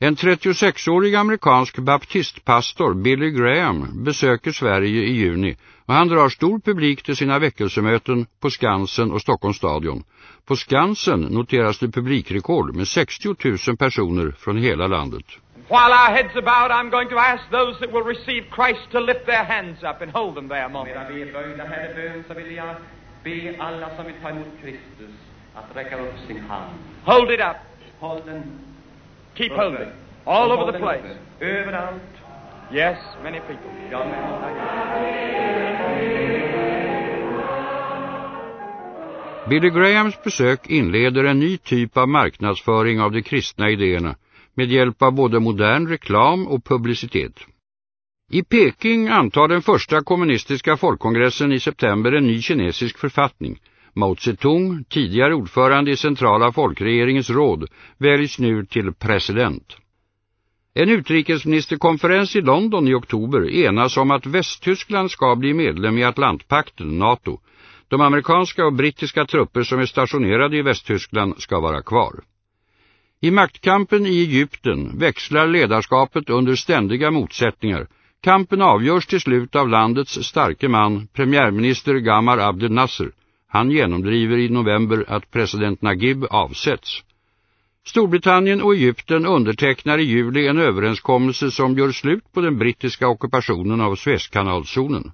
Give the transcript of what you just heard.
En 36-årig amerikansk baptistpastor, Billy Graham, besöker Sverige i juni och han drar stor publik till sina väckelsemöten på Skansen och Stockholms stadion. På Skansen noteras det publikrekord med 60 000 personer från hela landet. While our heads are bowed, I'm going to ask those that will receive Christ to lift their hands up and hold them there a moment. Medan vi är böjda här i bön så vill jag be alla som vill ta emot Kristus att räcka upp sin hand. Hold it up. Håll den Keep holding. All over the place. Överallt. Yes, many people. Ja, men. Billy Grahams besök inleder en ny typ av marknadsföring av de kristna idéerna med hjälp av både modern reklam och publicitet. I Peking antar den första kommunistiska folkkongressen i september en ny kinesisk författning. Mao Zedong, tidigare ordförande i centrala folkregeringens råd, väljs nu till president. En utrikesministerkonferens i London i oktober enas om att Västtyskland ska bli medlem i Atlantpakten, NATO. De amerikanska och brittiska trupper som är stationerade i Västtyskland ska vara kvar. I maktkampen i Egypten växlar ledarskapet under ständiga motsättningar. Kampen avgörs till slut av landets starke man, premiärminister Gamal Abdel Nasser. Han genomdriver i november att president Naguib avsätts. Storbritannien och Egypten undertecknar i juli en överenskommelse som gör slut på den brittiska ockupationen av Suezkanalzonen.